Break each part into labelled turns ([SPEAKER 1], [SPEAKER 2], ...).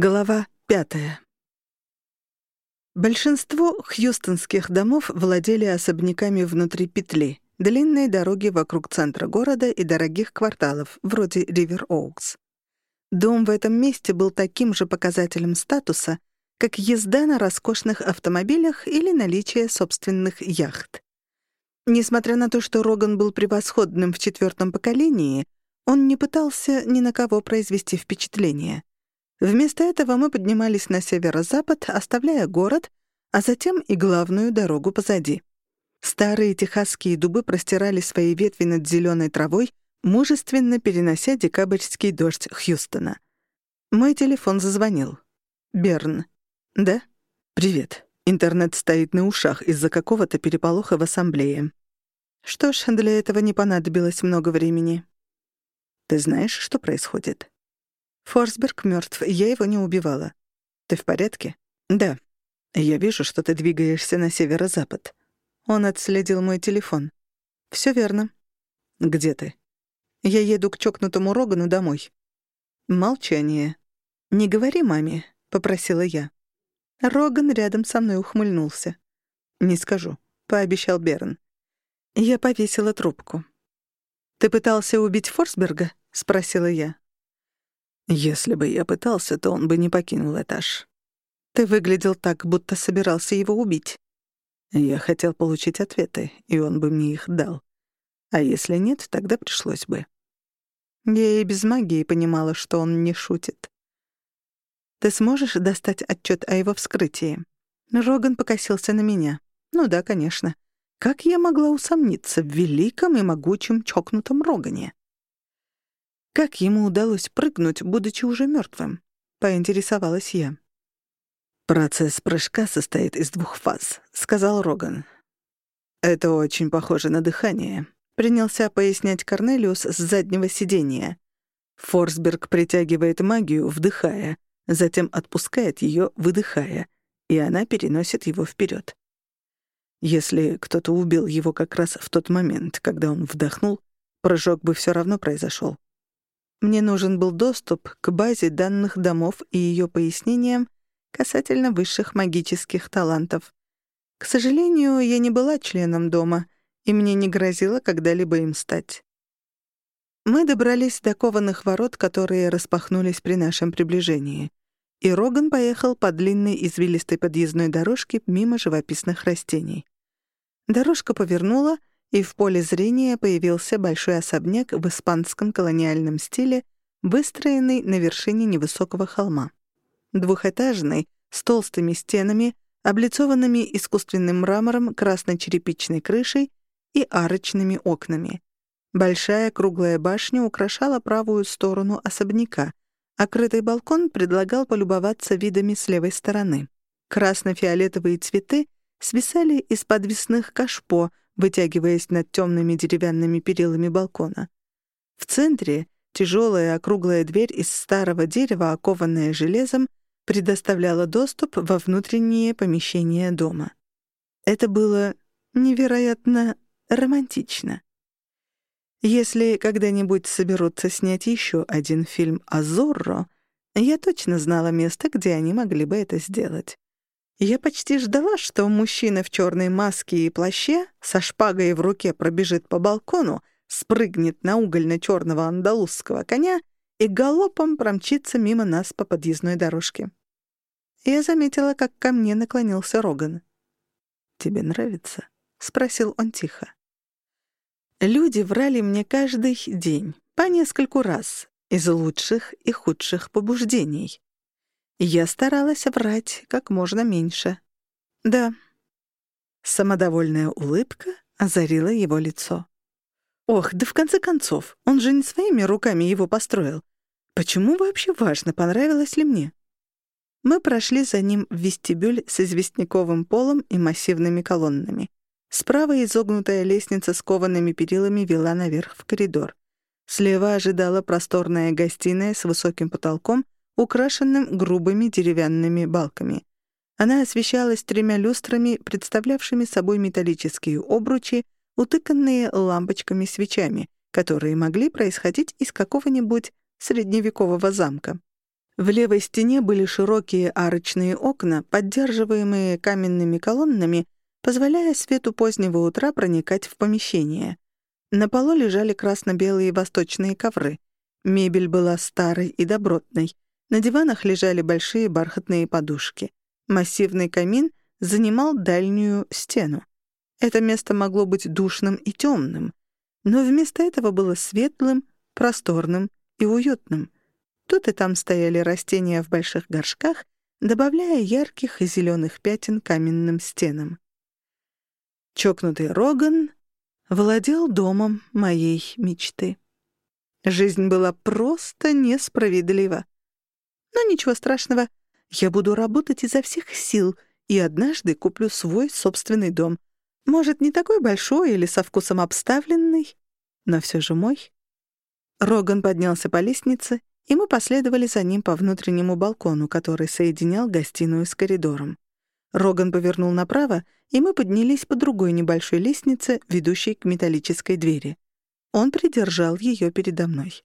[SPEAKER 1] Глава пятая. Большинство хьюстонских домов владели особняками внутри петли, длинной дороги вокруг центра города и дорогих кварталов, вроде Ривер-Оукс. Дом в этом месте был таким же показателем статуса, как езда на роскошных автомобилях или наличие собственных яхт. Несмотря на то, что Роган был превосходным в четвертом поколении, он не пытался ни на кого произвести впечатление. Вместо этого мы поднимались на северо-запад, оставляя город, а затем и главную дорогу позади. Старые техасские дубы простирали свои ветви над зеленой травой, мужественно перенося декабрьский дождь Хьюстона. Мой телефон зазвонил. «Берн». «Да?» «Привет. Интернет стоит на ушах из-за какого-то переполоха в ассамблее». «Что ж, для этого не понадобилось много времени». «Ты знаешь, что происходит?» Форсберг мертв, я его не убивала. Ты в порядке? Да. Я вижу, что ты двигаешься на северо-запад. Он отследил мой телефон. Все верно. Где ты? Я еду к чокнутому Рогану домой. Молчание. Не говори маме, попросила я. Роган рядом со мной ухмыльнулся. Не скажу, пообещал Берн. Я повесила трубку. Ты пытался убить Форсберга? спросила я. Если бы я пытался, то он бы не покинул этаж. Ты выглядел так, будто собирался его убить. Я хотел получить ответы, и он бы мне их дал. А если нет, тогда пришлось бы. Я и без магии понимала, что он не шутит. Ты сможешь достать отчет о его вскрытии? Роган покосился на меня. Ну да, конечно. Как я могла усомниться в великом и могучем чокнутом Рогане? Как ему удалось прыгнуть, будучи уже мертвым? Поинтересовалась я. «Процесс прыжка состоит из двух фаз», — сказал Роган. «Это очень похоже на дыхание», — принялся пояснять Корнелиус с заднего сиденья. Форсберг притягивает магию, вдыхая, затем отпускает ее, выдыхая, и она переносит его вперед. Если кто-то убил его как раз в тот момент, когда он вдохнул, прыжок бы все равно произошел. Мне нужен был доступ к базе данных домов и ее пояснениям касательно высших магических талантов. К сожалению, я не была членом дома, и мне не грозило когда-либо им стать. Мы добрались до кованых ворот, которые распахнулись при нашем приближении, и Роган поехал по длинной извилистой подъездной дорожке мимо живописных растений. Дорожка повернула, и в поле зрения появился большой особняк в испанском колониальном стиле, выстроенный на вершине невысокого холма. Двухэтажный, с толстыми стенами, облицованными искусственным мрамором, красно-черепичной крышей и арочными окнами. Большая круглая башня украшала правую сторону особняка, а крытый балкон предлагал полюбоваться видами с левой стороны. Красно-фиолетовые цветы свисали из подвесных кашпо, вытягиваясь над темными деревянными перилами балкона. В центре тяжелая округлая дверь из старого дерева, окованная железом, предоставляла доступ во внутренние помещения дома. Это было невероятно романтично. Если когда-нибудь соберутся снять еще один фильм о Зорро, я точно знала место, где они могли бы это сделать. Я почти ждала, что мужчина в черной маске и плаще со шпагой в руке пробежит по балкону, спрыгнет на угольно-черного андалузского коня и галопом промчится мимо нас по подъездной дорожке. Я заметила, как ко мне наклонился Роган. «Тебе нравится?» — спросил он тихо. Люди врали мне каждый день, по нескольку раз, из лучших и худших побуждений. Я старалась врать как можно меньше. Да. Самодовольная улыбка озарила его лицо. Ох, да в конце концов, он же не своими руками его построил. Почему вообще важно, понравилось ли мне? Мы прошли за ним в вестибюль с известняковым полом и массивными колоннами. Справа изогнутая лестница с коваными перилами вела наверх в коридор. Слева ожидала просторная гостиная с высоким потолком украшенным грубыми деревянными балками. Она освещалась тремя люстрами, представлявшими собой металлические обручи, утыканные лампочками-свечами, которые могли происходить из какого-нибудь средневекового замка. В левой стене были широкие арочные окна, поддерживаемые каменными колоннами, позволяя свету позднего утра проникать в помещение. На полу лежали красно-белые восточные ковры. Мебель была старой и добротной. На диванах лежали большие бархатные подушки. Массивный камин занимал дальнюю стену. Это место могло быть душным и темным, но вместо этого было светлым, просторным и уютным. Тут и там стояли растения в больших горшках, добавляя ярких и зеленых пятен каменным стенам. Чокнутый Роган владел домом моей мечты. Жизнь была просто несправедлива. Но ничего страшного, я буду работать изо всех сил и однажды куплю свой собственный дом. Может, не такой большой или со вкусом обставленный, но все же мой. Роган поднялся по лестнице, и мы последовали за ним по внутреннему балкону, который соединял гостиную с коридором. Роган повернул направо, и мы поднялись по другой небольшой лестнице, ведущей к металлической двери. Он придержал ее передо мной.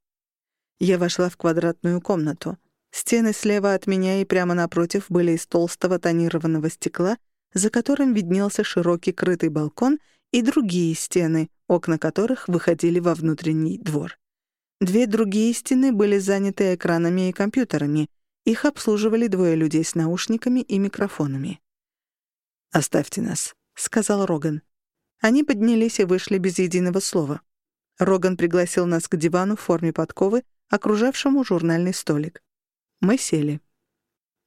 [SPEAKER 1] Я вошла в квадратную комнату. Стены слева от меня и прямо напротив были из толстого тонированного стекла, за которым виднелся широкий крытый балкон и другие стены, окна которых выходили во внутренний двор. Две другие стены были заняты экранами и компьютерами. Их обслуживали двое людей с наушниками и микрофонами. «Оставьте нас», — сказал Роган. Они поднялись и вышли без единого слова. Роган пригласил нас к дивану в форме подковы, окружавшему журнальный столик. Мы сели.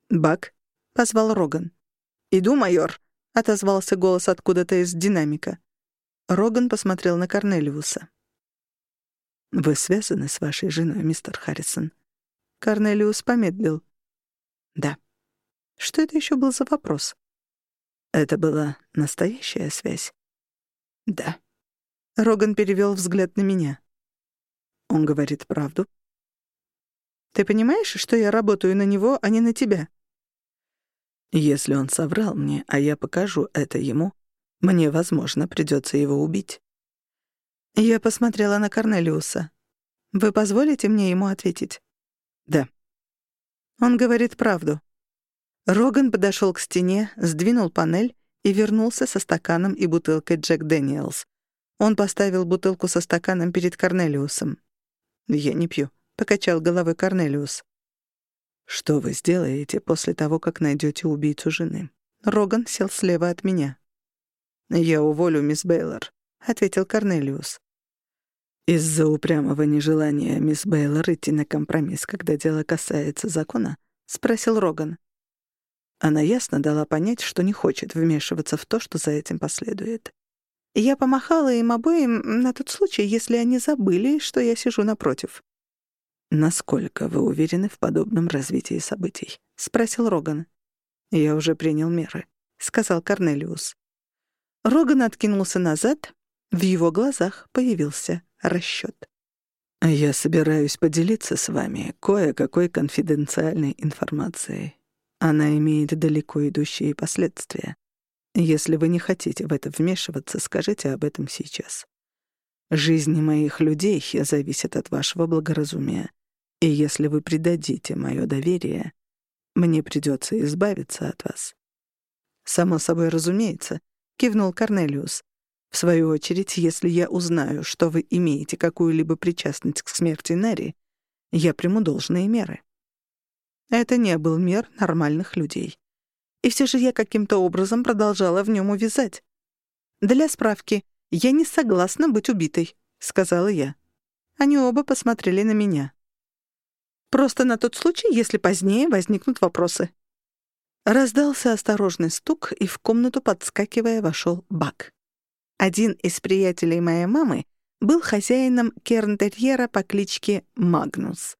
[SPEAKER 1] «Бак», — позвал Роган. «Иду, майор», — отозвался голос откуда-то из динамика. Роган посмотрел на Корнелиуса. «Вы связаны с вашей женой, мистер Харрисон?» Корнелиус помедлил. «Да». Что это еще был за вопрос? Это была настоящая связь? Да. Роган перевел взгляд на меня. Он говорит правду. Ты понимаешь, что я работаю на него, а не на тебя? Если он соврал мне, а я покажу это ему, мне, возможно, придется его убить. Я посмотрела на Корнелиуса. Вы позволите мне ему ответить? Да. Он говорит правду. Роган подошел к стене, сдвинул панель и вернулся со стаканом и бутылкой Джек Дэниелс. Он поставил бутылку со стаканом перед Корнелиусом. «Я не пью», — покачал головой Корнелиус. «Что вы сделаете после того, как найдете убийцу жены?» Роган сел слева от меня. «Я уволю мисс Бейлор», — ответил Корнелиус. «Из-за упрямого нежелания мисс Бейлор идти на компромисс, когда дело касается закона?» — спросил Роган. Она ясно дала понять, что не хочет вмешиваться в то, что за этим последует. Я помахала им обоим на тот случай, если они забыли, что я сижу напротив. «Насколько вы уверены в подобном развитии событий?» — спросил Роган. «Я уже принял меры», — сказал Корнелиус. Роган откинулся назад, в его глазах появился расчёт. «Я собираюсь поделиться с вами кое-какой конфиденциальной информацией. Она имеет далеко идущие последствия. Если вы не хотите в это вмешиваться, скажите об этом сейчас. Жизни моих людей зависят от вашего благоразумия. И если вы предадите мое доверие, мне придется избавиться от вас. Само собой разумеется, кивнул Корнелиус. В свою очередь, если я узнаю, что вы имеете какую-либо причастность к смерти Нэри, я приму должные меры. Это не был мир нормальных людей. И все же я каким-то образом продолжала в нем увязать. «Для справки, я не согласна быть убитой», — сказала я. Они оба посмотрели на меня. «Просто на тот случай, если позднее возникнут вопросы». Раздался осторожный стук, и в комнату, подскакивая, вошел Бак. Один из приятелей моей мамы был хозяином кернтерьера по кличке Магнус.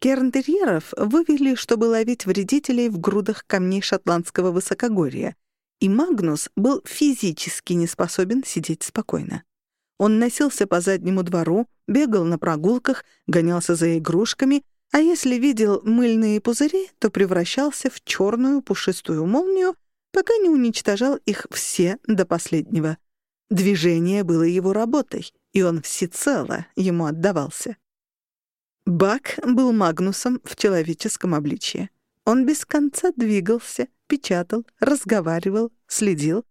[SPEAKER 1] Кернтерьеров вывели, чтобы ловить вредителей в грудах камней шотландского высокогорья, и Магнус был физически не способен сидеть спокойно. Он носился по заднему двору, бегал на прогулках, гонялся за игрушками, а если видел мыльные пузыри, то превращался в черную пушистую молнию, пока не уничтожал их все до последнего. Движение было его работой, и он всецело ему отдавался. Бак был Магнусом в человеческом обличье. Он без конца двигался, печатал, разговаривал, следил.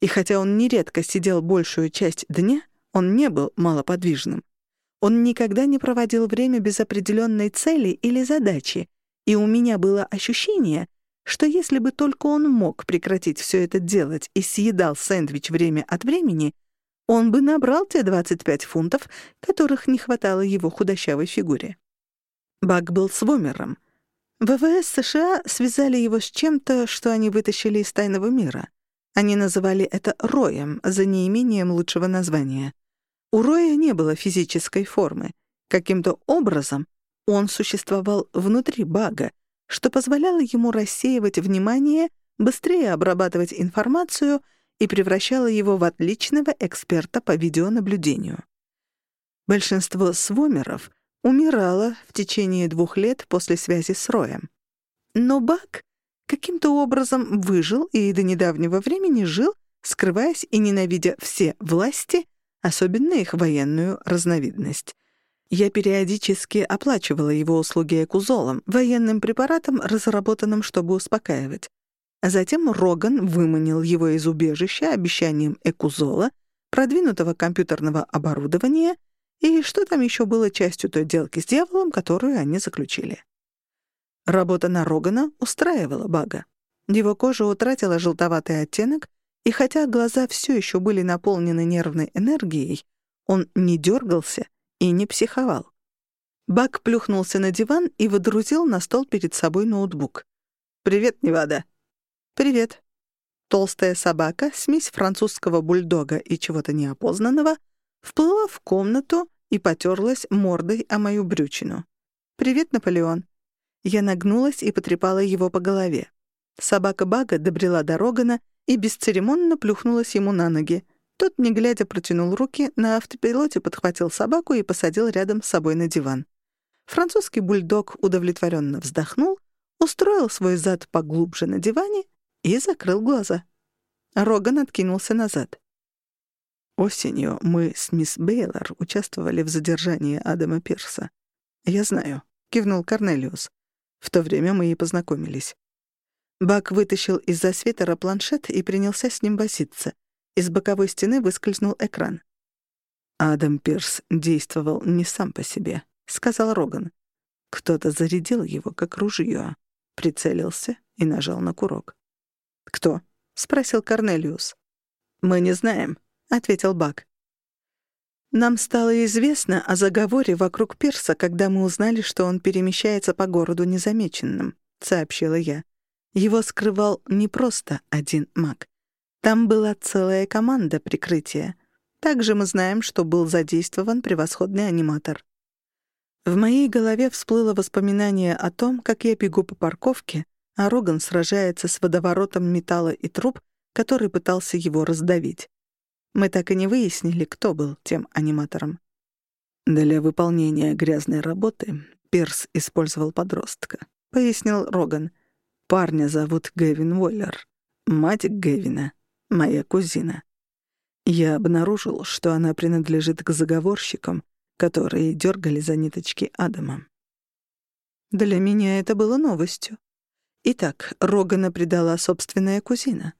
[SPEAKER 1] И хотя он нередко сидел большую часть дня, он не был малоподвижным. Он никогда не проводил время без определенной цели или задачи, и у меня было ощущение, что если бы только он мог прекратить все это делать и съедал сэндвич время от времени, он бы набрал те 25 фунтов, которых не хватало его худощавой фигуре. Бак был свомером. ВВС США связали его с чем-то, что они вытащили из тайного мира. Они называли это Роем, за неимением лучшего названия. У Роя не было физической формы. Каким-то образом он существовал внутри бага, что позволяло ему рассеивать внимание, быстрее обрабатывать информацию и превращало его в отличного эксперта по видеонаблюдению. Большинство свомеров умирало в течение двух лет после связи с Роем. Но Бак каким-то образом выжил и до недавнего времени жил, скрываясь и ненавидя все власти, особенно их военную разновидность. Я периодически оплачивала его услуги экузолом, военным препаратом, разработанным, чтобы успокаивать. Затем Роган выманил его из убежища обещанием экузола, продвинутого компьютерного оборудования и что там еще было частью той делки с дьяволом, которую они заключили. Работа на Рогана устраивала Бага. Его кожа утратила желтоватый оттенок, и хотя глаза все еще были наполнены нервной энергией, он не дергался и не психовал. Бак плюхнулся на диван и водрузил на стол перед собой ноутбук. «Привет, Невада». «Привет». Толстая собака, смесь французского бульдога и чего-то неопознанного, вплыла в комнату и потерлась мордой о мою брючину. «Привет, Наполеон». Я нагнулась и потрепала его по голове. Собака Бага добрела до Рогана и бесцеремонно плюхнулась ему на ноги. Тот, не глядя, протянул руки, на автопилоте подхватил собаку и посадил рядом с собой на диван. Французский бульдог удовлетворенно вздохнул, устроил свой зад поглубже на диване и закрыл глаза. Роган откинулся назад. Осенью мы с мисс Бейлор участвовали в задержании Адама Пирса. «Я знаю», — кивнул Корнелиус. В то время мы и познакомились. Бак вытащил из-за свитера планшет и принялся с ним возиться. Из боковой стены выскользнул экран. «Адам Пирс действовал не сам по себе», — сказал Роган. Кто-то зарядил его, как ружье, прицелился и нажал на курок. «Кто?» — спросил Корнелиус. «Мы не знаем», — ответил Бак. «Нам стало известно о заговоре вокруг Пирса, когда мы узнали, что он перемещается по городу незамеченным», — сообщила я. Его скрывал не просто один маг. Там была целая команда прикрытия. Также мы знаем, что был задействован превосходный аниматор. В моей голове всплыло воспоминание о том, как я бегу по парковке, а Роган сражается с водоворотом металла и труб, который пытался его раздавить. Мы так и не выяснили, кто был тем аниматором. Для выполнения грязной работы Пирс использовал подростка, пояснил Роган. Парня зовут Гэвин Уоллер. Мать Гэвина моя кузина. Я обнаружил, что она принадлежит к заговорщикам, которые дергали за ниточки Адама. Для меня это было новостью. Итак, Рогана предала собственная кузина.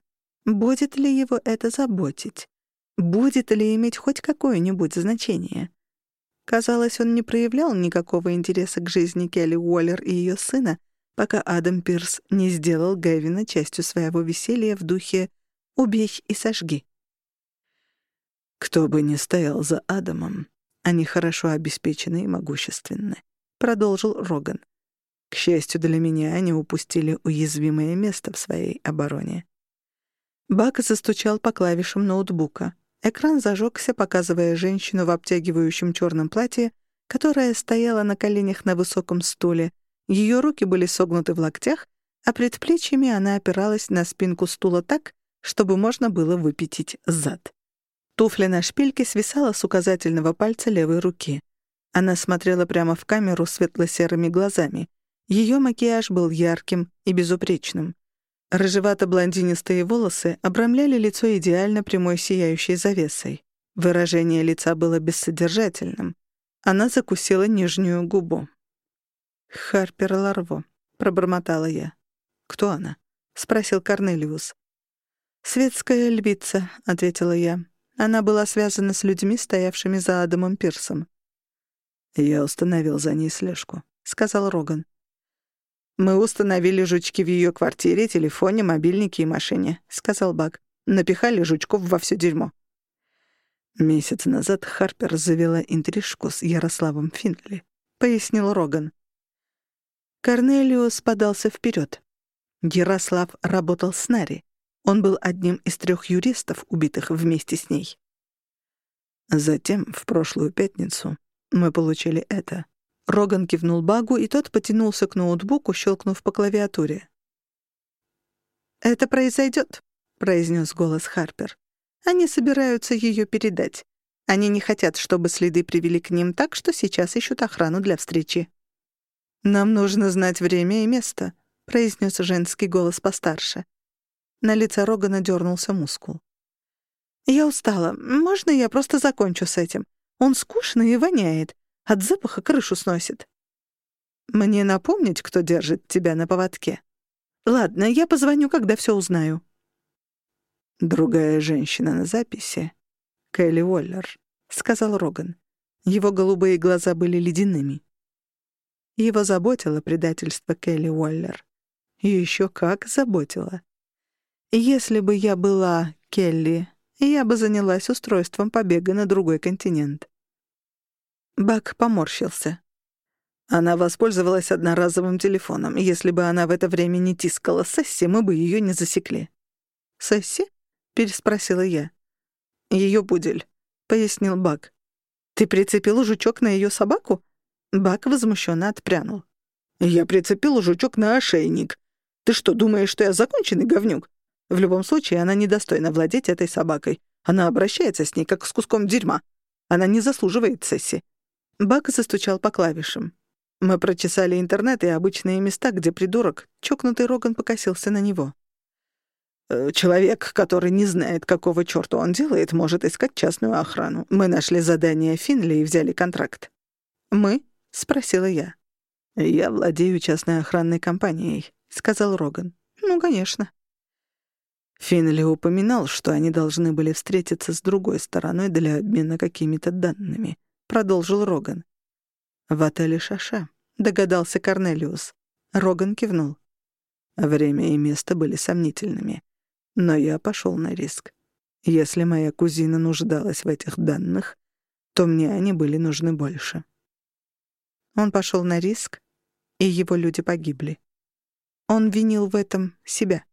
[SPEAKER 1] Будет ли его это заботить? Будет ли иметь хоть какое-нибудь значение? Казалось, он не проявлял никакого интереса к жизни Келли Уоллер и ее сына, пока Адам Пирс не сделал Гэвина частью своего веселья в духе Убей и сожги. Кто бы ни стоял за Адамом, они хорошо обеспечены и могущественны, продолжил Роган. К счастью для меня, они упустили уязвимое место в своей обороне. Бак застучал по клавишам ноутбука. Экран зажегся, показывая женщину в обтягивающем черном платье, которая стояла на коленях на высоком стуле. Ее руки были согнуты в локтях, а предплечьями она опиралась на спинку стула так, чтобы можно было выпятить зад. Туфля на шпильке свисала с указательного пальца левой руки. Она смотрела прямо в камеру светло-серыми глазами. Ее макияж был ярким и безупречным. Рыжевато-блондинистые волосы обрамляли лицо идеально прямой сияющей завесой. Выражение лица было бессодержательным. Она закусила нижнюю губу. «Харпер Ларво», — пробормотала я. «Кто она?» — спросил Корнелиус. «Светская львица», — ответила я. Она была связана с людьми, стоявшими за Адамом Пирсом. «Я установил за ней слежку», — сказал Роган. «Мы установили жучки в ее квартире, телефоне, мобильнике и машине», — сказал Баг. «Напихали жучков во все дерьмо». Месяц назад Харпер завела интрижку с Ярославом Финли, — пояснил Роган. Корнелиус подался вперед. Ярослав работал с Нари. Он был одним из трех юристов, убитых вместе с ней. Затем, в прошлую пятницу, мы получили это. Роган кивнул Багу, и тот потянулся к ноутбуку, щелкнув по клавиатуре. «Это произойдет», — произнес голос Харпер. «Они собираются ее передать. Они не хотят, чтобы следы привели к ним так, что сейчас ищут охрану для встречи». «Нам нужно знать время и место», — произнес женский голос постарше. На лице Рогана дернулся мускул. «Я устала. Можно я просто закончу с этим? Он скучный и воняет. От запаха крышу сносит». «Мне напомнить, кто держит тебя на поводке?» «Ладно, я позвоню, когда все узнаю». «Другая женщина на записи — Кэлли Уоллер», — сказал Роган. Его голубые глаза были ледяными. Его заботило предательство Келли Уоллер. И еще как заботило. Если бы я была Келли, я бы занялась устройством побега на другой континент. Бак поморщился. Она воспользовалась одноразовым телефоном. Если бы она в это время не тискала Сесси, мы бы ее не засекли. «Сесси?» — переспросила я. Ее будель», — пояснил Бак. «Ты прицепил жучок на ее собаку?» Бак возмущенно отпрянул. «Я прицепил жучок на ошейник. Ты что, думаешь, что я законченный говнюк? В любом случае, она недостойна владеть этой собакой. Она обращается с ней, как с куском дерьма. Она не заслуживает сессии. Бак застучал по клавишам. Мы прочесали интернет и обычные места, где придурок, чокнутый Роган покосился на него. «Э, «Человек, который не знает, какого чёрта он делает, может искать частную охрану. Мы нашли задание Финли и взяли контракт». «Мы?» — спросила я. «Я владею частной охранной компанией», — сказал Роган. «Ну, конечно». Финли упоминал, что они должны были встретиться с другой стороной для обмена какими-то данными, продолжил Роган. В отеле Шаша, догадался Корнелиус. Роган кивнул. Время и место были сомнительными, но я пошел на риск. Если моя кузина нуждалась в этих данных, то мне они были нужны больше. Он пошел на риск, и его люди погибли. Он винил в этом себя.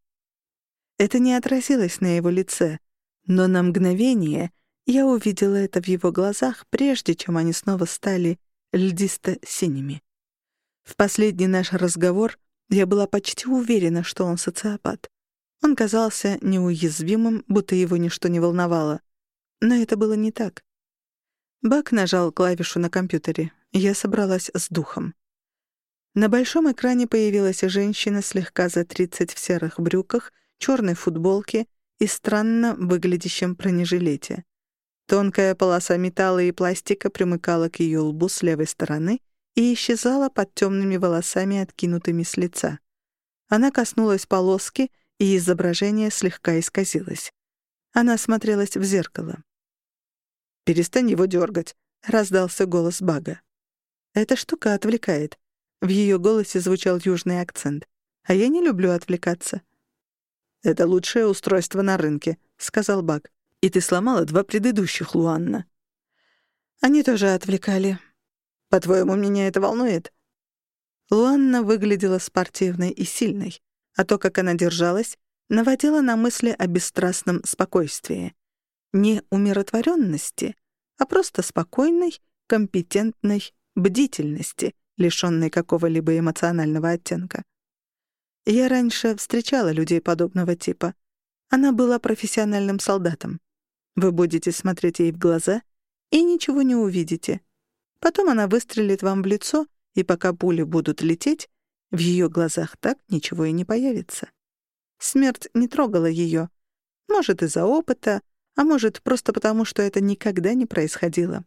[SPEAKER 1] Это не отразилось на его лице, но на мгновение я увидела это в его глазах, прежде чем они снова стали льдисто-синими. В последний наш разговор я была почти уверена, что он социопат. Он казался неуязвимым, будто его ничто не волновало. Но это было не так. Бак нажал клавишу на компьютере. Я собралась с духом. На большом экране появилась женщина слегка за тридцать в серых брюках черной футболке и странно выглядящем бронежилете. Тонкая полоса металла и пластика примыкала к ее лбу с левой стороны и исчезала под темными волосами, откинутыми с лица. Она коснулась полоски, и изображение слегка исказилось. Она смотрелась в зеркало. «Перестань его дергать», — раздался голос Бага. «Эта штука отвлекает». В ее голосе звучал южный акцент. «А я не люблю отвлекаться. «Это лучшее устройство на рынке», — сказал Бак. «И ты сломала два предыдущих, Луанна». Они тоже отвлекали. «По-твоему, меня это волнует?» Луанна выглядела спортивной и сильной, а то, как она держалась, наводило на мысли о бесстрастном спокойствии. Не умиротворенности, а просто спокойной, компетентной бдительности, лишённой какого-либо эмоционального оттенка. Я раньше встречала людей подобного типа. Она была профессиональным солдатом. Вы будете смотреть ей в глаза и ничего не увидите. Потом она выстрелит вам в лицо, и пока пули будут лететь, в ее глазах так ничего и не появится. Смерть не трогала ее. Может, из-за опыта, а может, просто потому, что это никогда не происходило.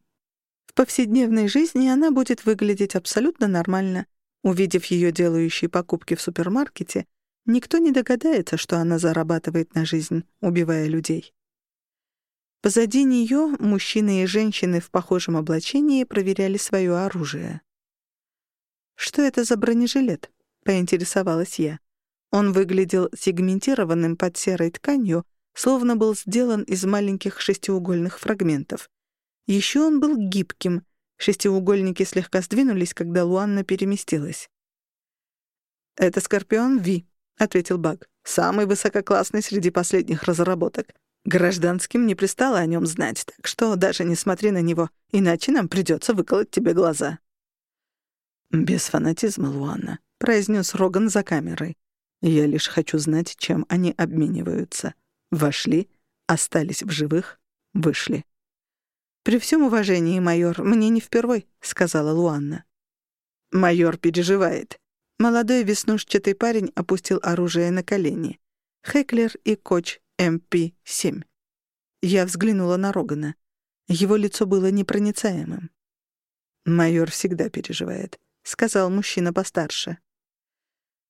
[SPEAKER 1] В повседневной жизни она будет выглядеть абсолютно нормально, Увидев ее делающей покупки в супермаркете, никто не догадается, что она зарабатывает на жизнь, убивая людей. Позади нее мужчины и женщины в похожем облачении проверяли свое оружие. «Что это за бронежилет?» — поинтересовалась я. Он выглядел сегментированным под серой тканью, словно был сделан из маленьких шестиугольных фрагментов. Еще он был гибким, шестиугольники слегка сдвинулись, когда Луанна переместилась. «Это Скорпион Ви», — ответил Баг. «Самый высококлассный среди последних разработок. Гражданским не пристало о нем знать, так что даже не смотри на него, иначе нам придется выколоть тебе глаза». «Без фанатизма, Луанна», — произнес Роган за камерой. «Я лишь хочу знать, чем они обмениваются. Вошли, остались в живых, вышли». «При всем уважении, майор, мне не впервой», — сказала Луанна. Майор переживает. Молодой веснушчатый парень опустил оружие на колени. Хеклер и Коч МП-7. Я взглянула на Рогана. Его лицо было непроницаемым. «Майор всегда переживает», — сказал мужчина постарше.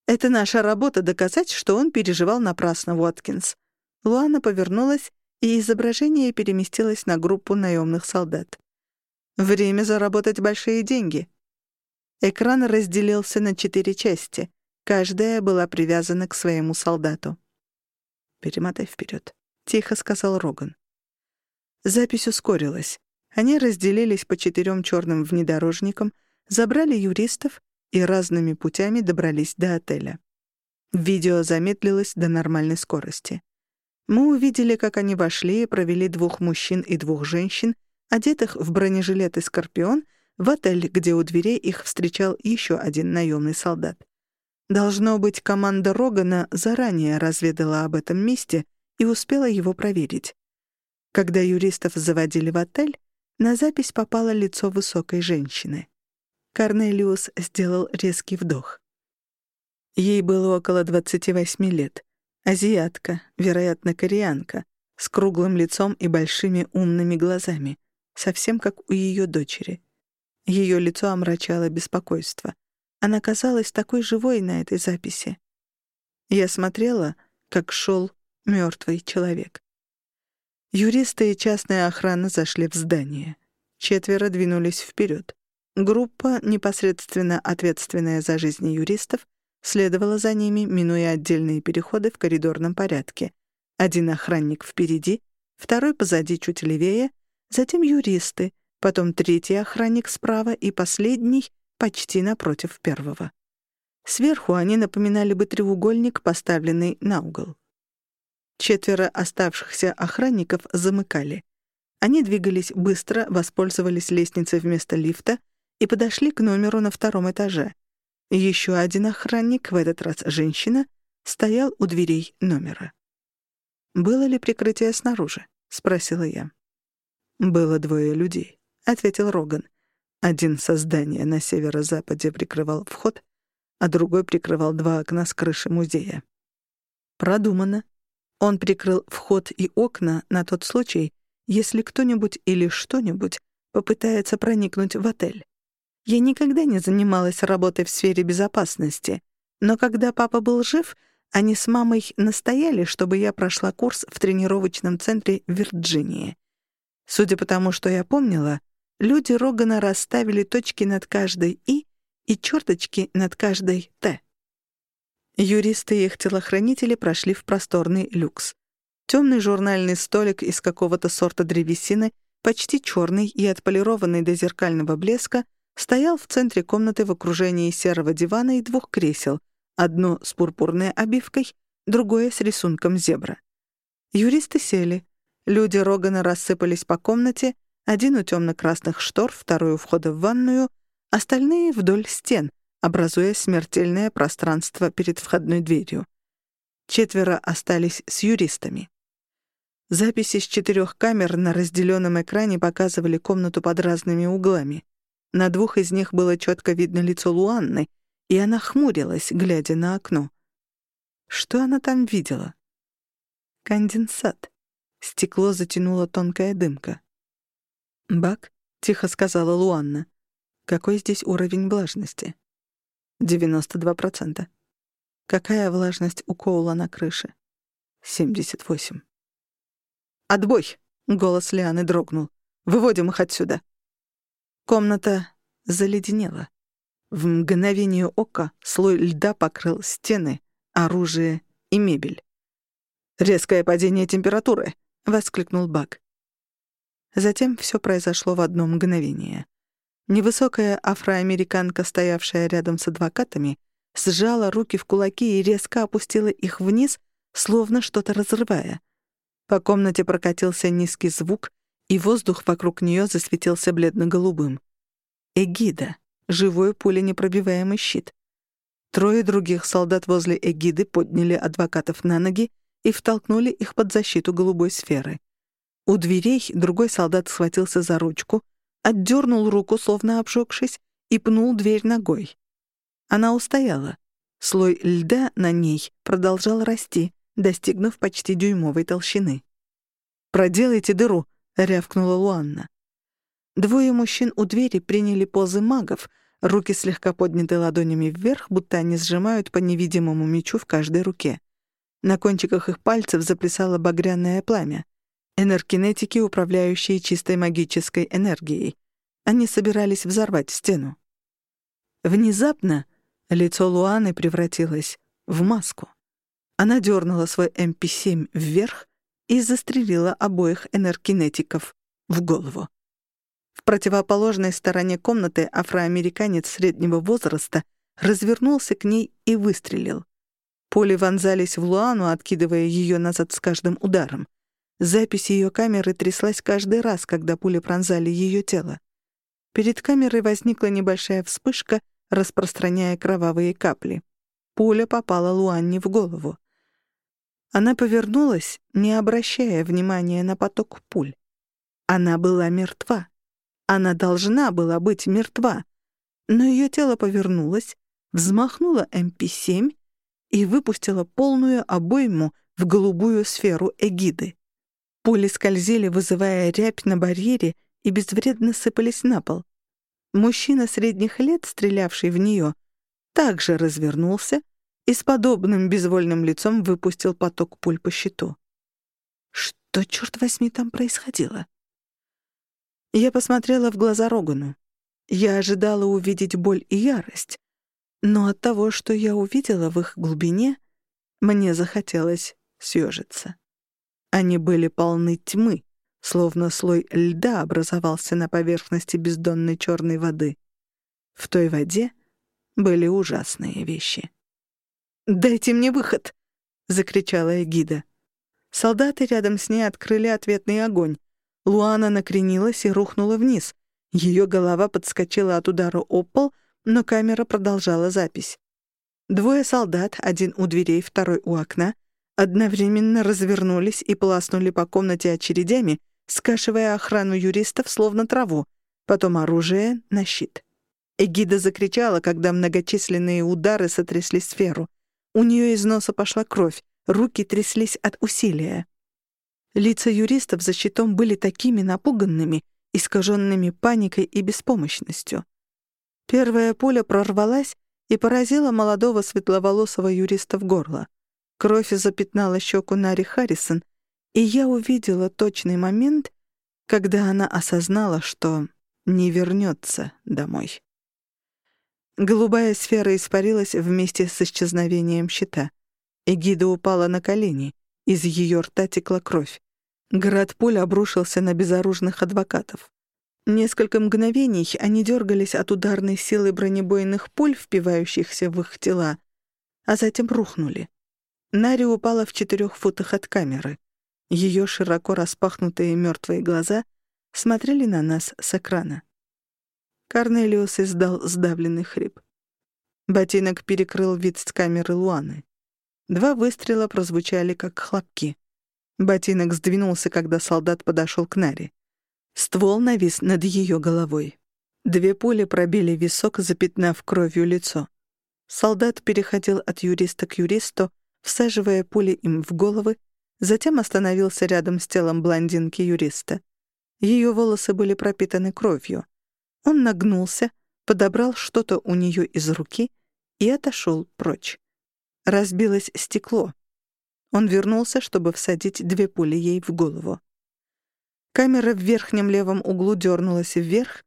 [SPEAKER 1] «Это наша работа доказать, что он переживал напрасно, Уоткинс». Луана повернулась, и изображение переместилось на группу наемных солдат. «Время заработать большие деньги». Экран разделился на четыре части. Каждая была привязана к своему солдату. «Перемотай вперед», — тихо сказал Роган. Запись ускорилась. Они разделились по четырем черным внедорожникам, забрали юристов и разными путями добрались до отеля. Видео замедлилось до нормальной скорости. Мы увидели, как они вошли и провели двух мужчин и двух женщин, одетых в бронежилеты «Скорпион», в отель, где у дверей их встречал еще один наемный солдат. Должно быть, команда Рогана заранее разведала об этом месте и успела его проверить. Когда юристов заводили в отель, на запись попало лицо высокой женщины. Корнелиус сделал резкий вдох. Ей было около 28 лет. Азиатка, вероятно, кореянка, с круглым лицом и большими умными глазами, совсем как у ее дочери. Ее лицо омрачало беспокойство. Она казалась такой живой на этой записи. Я смотрела, как шел мертвый человек. Юристы и частная охрана зашли в здание. Четверо двинулись вперед. Группа, непосредственно ответственная за жизни юристов, следовала за ними, минуя отдельные переходы в коридорном порядке. Один охранник впереди, второй позади чуть левее, затем юристы, потом третий охранник справа и последний почти напротив первого. Сверху они напоминали бы треугольник, поставленный на угол. Четверо оставшихся охранников замыкали. Они двигались быстро, воспользовались лестницей вместо лифта и подошли к номеру на втором этаже. Еще один охранник, в этот раз женщина, стоял у дверей номера. «Было ли прикрытие снаружи?» — спросила я. «Было двое людей», — ответил Роган. Один со здания на северо-западе прикрывал вход, а другой прикрывал два окна с крыши музея. Продумано. Он прикрыл вход и окна на тот случай, если кто-нибудь или что-нибудь попытается проникнуть в отель. Я никогда не занималась работой в сфере безопасности, но когда папа был жив, они с мамой настояли, чтобы я прошла курс в тренировочном центре в Вирджинии. Судя по тому, что я помнила, люди Рогана расставили точки над каждой «и» и черточки над каждой «т». Юристы и их телохранители прошли в просторный люкс. Темный журнальный столик из какого-то сорта древесины, почти черный и отполированный до зеркального блеска, стоял в центре комнаты в окружении серого дивана и двух кресел, одно с пурпурной обивкой, другое с рисунком зебра. Юристы сели. Люди Рогана рассыпались по комнате, один у темно-красных штор, второй у входа в ванную, остальные вдоль стен, образуя смертельное пространство перед входной дверью. Четверо остались с юристами. Записи с четырех камер на разделенном экране показывали комнату под разными углами. На двух из них было четко видно лицо Луанны, и она хмурилась, глядя на окно. Что она там видела? Конденсат. Стекло затянула тонкая дымка. «Бак», — тихо сказала Луанна. «Какой здесь уровень влажности?» 92%. Какая влажность у Коула на крыше? 78. «Отбой!» — голос Лианы дрогнул. «Выводим их отсюда!» Комната заледенела. В мгновение ока слой льда покрыл стены, оружие и мебель. «Резкое падение температуры!» — воскликнул Бак. Затем все произошло в одно мгновение. Невысокая афроамериканка, стоявшая рядом с адвокатами, сжала руки в кулаки и резко опустила их вниз, словно что-то разрывая. По комнате прокатился низкий звук, и воздух вокруг нее засветился бледно-голубым. Эгида. Живой пуленепробиваемый щит. Трое других солдат возле эгиды подняли адвокатов на ноги и втолкнули их под защиту голубой сферы. У дверей другой солдат схватился за ручку, отдернул руку, словно обжегшись, и пнул дверь ногой. Она устояла. Слой льда на ней продолжал расти, достигнув почти дюймовой толщины. «Проделайте дыру», — рявкнула Луанна. Двое мужчин у двери приняли позы магов, руки слегка подняты ладонями вверх, будто они сжимают по невидимому мечу в каждой руке. На кончиках их пальцев заплясало багряное пламя. Энергетики, управляющие чистой магической энергией. Они собирались взорвать стену. Внезапно лицо Луаны превратилось в маску. Она дернула свой МП-7 эм вверх и застрелила обоих энергетиков в голову. В противоположной стороне комнаты афроамериканец среднего возраста развернулся к ней и выстрелил. Пули вонзались в Луану, откидывая ее назад с каждым ударом. Запись ее камеры тряслась каждый раз, когда пули пронзали ее тело. Перед камерой возникла небольшая вспышка, распространяя кровавые капли. Пуля попала Луанне в голову. Она повернулась, не обращая внимания на поток пуль. Она была мертва. Она должна была быть мертва. Но ее тело повернулось, взмахнуло МП-7 и выпустило полную обойму в голубую сферу эгиды. Пули скользили, вызывая рябь на барьере, и безвредно сыпались на пол. Мужчина средних лет, стрелявший в нее, также развернулся и с подобным безвольным лицом выпустил поток пуль по щиту. Что, черт возьми, там происходило? Я посмотрела в глаза Рогану. Я ожидала увидеть боль и ярость, но от того, что я увидела в их глубине, мне захотелось съежиться. Они были полны тьмы, словно слой льда образовался на поверхности бездонной черной воды. В той воде были ужасные вещи. «Дайте мне выход!» — закричала Эгида. Солдаты рядом с ней открыли ответный огонь. Луана накренилась и рухнула вниз. Ее голова подскочила от удара о пол, но камера продолжала запись. Двое солдат, один у дверей, второй у окна, одновременно развернулись и полоснули по комнате очередями, скашивая охрану юристов словно траву, потом оружие на щит. Эгида закричала, когда многочисленные удары сотрясли сферу. У нее из носа пошла кровь, руки тряслись от усилия. Лица юристов за щитом были такими напуганными, искаженными паникой и беспомощностью. Первая пуля прорвалась и поразила молодого светловолосого юриста в горло. Кровь запятнала щеку Нари Харрисон, и я увидела точный момент, когда она осознала, что не вернется домой. Голубая сфера испарилась вместе с исчезновением щита. Эгида упала на колени. Из ее рта текла кровь. Град пуль обрушился на безоружных адвокатов. Несколько мгновений они дергались от ударной силы бронебойных пуль, впивающихся в их тела, а затем рухнули. Нари упала в четырех футах от камеры. Ее широко распахнутые мертвые глаза смотрели на нас с экрана. Корнелиус издал сдавленный хрип. Ботинок перекрыл вид с камеры Луаны. Два выстрела прозвучали, как хлопки. Ботинок сдвинулся, когда солдат подошел к Наре. Ствол навис над ее головой. Две пули пробили висок, запятнав кровью лицо. Солдат переходил от юриста к юристу, всаживая пули им в головы, затем остановился рядом с телом блондинки-юриста. Ее волосы были пропитаны кровью. Он нагнулся, подобрал что-то у нее из руки и отошел прочь. Разбилось стекло. Он вернулся, чтобы всадить две пули ей в голову. Камера в верхнем левом углу дернулась вверх,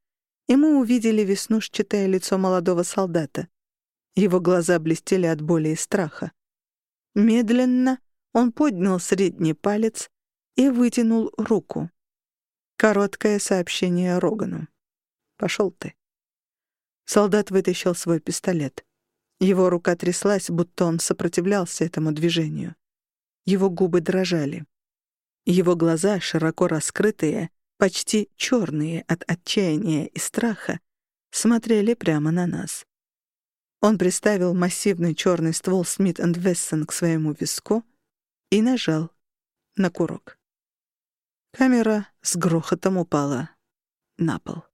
[SPEAKER 1] и мы увидели веснушчатое лицо молодого солдата. Его глаза блестели от боли и страха. Медленно он поднял средний палец и вытянул руку. Короткое сообщение Рогану. «Пошел ты». Солдат вытащил свой пистолет. Его рука тряслась, будто он сопротивлялся этому движению. Его губы дрожали. Его глаза, широко раскрытые, почти черные от отчаяния и страха, смотрели прямо на нас. Он приставил массивный черный ствол Смит энд Вессон к своему виску и нажал на курок. Камера с грохотом упала на пол.